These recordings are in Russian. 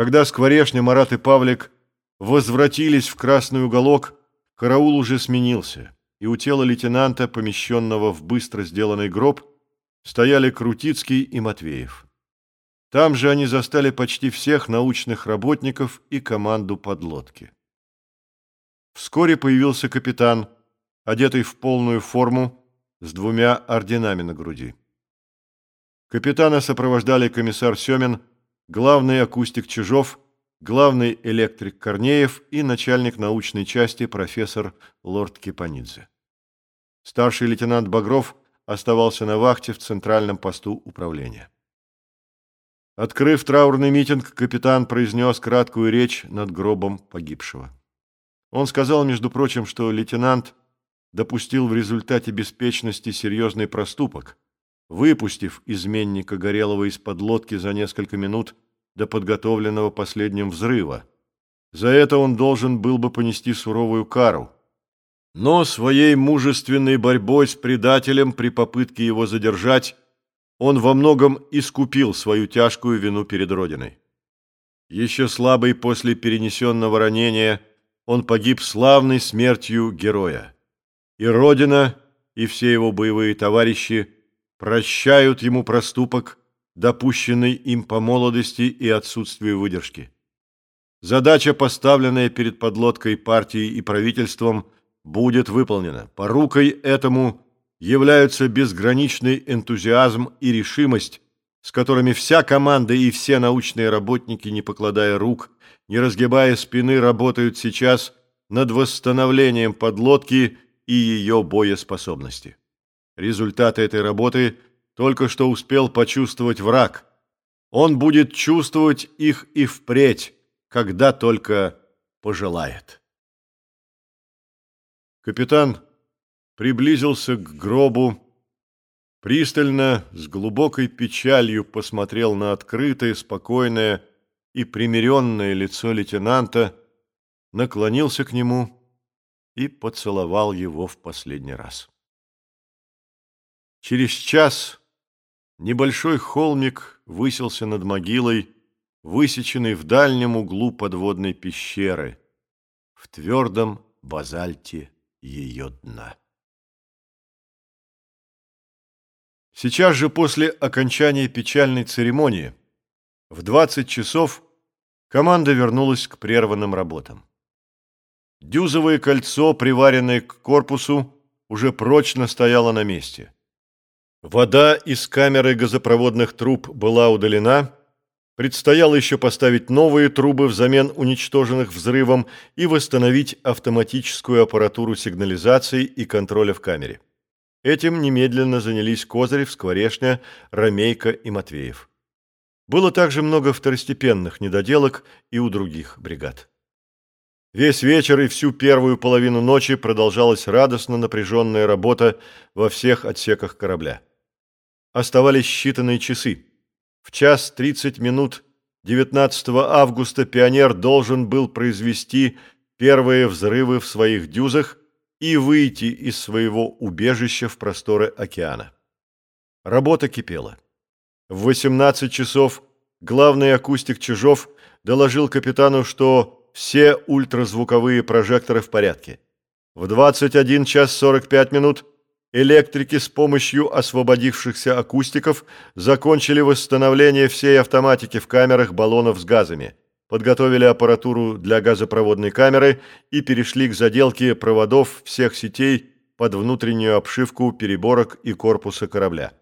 Когда Скворешня, Марат и Павлик возвратились в красный уголок, караул уже сменился, и у тела лейтенанта, помещенного в быстро сделанный гроб, стояли Крутицкий и Матвеев. Там же они застали почти всех научных работников и команду подлодки. Вскоре появился капитан, одетый в полную форму, с двумя орденами на груди. Капитана сопровождали комиссар Семин, главный акустик Чижов, главный электрик Корнеев и начальник научной части профессор Лорд Кипанидзе. Старший лейтенант Багров оставался на вахте в центральном посту управления. Открыв траурный митинг, капитан произнес краткую речь над гробом погибшего. Он сказал, между прочим, что лейтенант допустил в результате беспечности серьезный проступок, выпустив изменника Горелого из-под лодки за несколько минут до подготовленного последним взрыва. За это он должен был бы понести суровую кару. Но своей мужественной борьбой с предателем при попытке его задержать он во многом искупил свою тяжкую вину перед Родиной. Еще слабый после перенесенного ранения, он погиб славной смертью героя. И Родина, и все его боевые товарищи прощают ему проступок, допущенный им по молодости и отсутствию выдержки. Задача, поставленная перед подлодкой партией и правительством, будет выполнена. Порукой этому являются безграничный энтузиазм и решимость, с которыми вся команда и все научные работники, не покладая рук, не разгибая спины, работают сейчас над восстановлением подлодки и ее боеспособности. Результаты этой работы только что успел почувствовать враг. Он будет чувствовать их и впредь, когда только пожелает. Капитан приблизился к гробу, пристально, с глубокой печалью посмотрел на открытое, спокойное и примиренное лицо лейтенанта, наклонился к нему и поцеловал его в последний раз. Через час небольшой холмик высился над могилой, высеченный в дальнем углу подводной пещеры, в твердом базальте ее дна. Сейчас же после окончания печальной церемонии в 20 часов команда вернулась к прерванным работам. Дюзовое кольцо, приваренное к корпусу, уже прочно стояло на месте. Вода из камеры газопроводных труб была удалена, предстояло еще поставить новые трубы взамен уничтоженных взрывом и восстановить автоматическую аппаратуру сигнализации и контроля в камере. Этим немедленно занялись Козырев, Скворешня, Ромейко и Матвеев. Было также много второстепенных недоделок и у других бригад. Весь вечер и всю первую половину ночи продолжалась радостно напряженная работа во всех отсеках корабля. Оставались считанные часы. В час 30 минут 19 августа «Пионер» должен был произвести первые взрывы в своих дюзах и выйти из своего убежища в просторы океана. Работа кипела. В 18 часов главный акустик Чижов доложил капитану, что все ультразвуковые прожекторы в порядке. В 21 час 45 минут электрики с помощью освободившихся акустиков закончили восстановление всей автоматики в камерах баллонов с газами – подготовили аппаратуру для газопроводной камеры и перешли к заделке проводов всех сетей под внутреннюю обшивку переборок и корпуса корабля.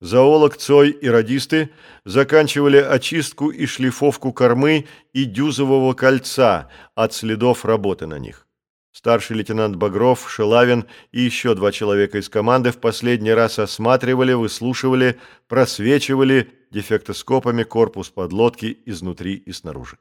Зоолог, Цой и радисты заканчивали очистку и шлифовку кормы и дюзового кольца от следов работы на них. Старший лейтенант Багров, Шелавин и еще два человека из команды в последний раз осматривали, выслушивали, просвечивали дефектоскопами корпус подлодки изнутри и снаружи.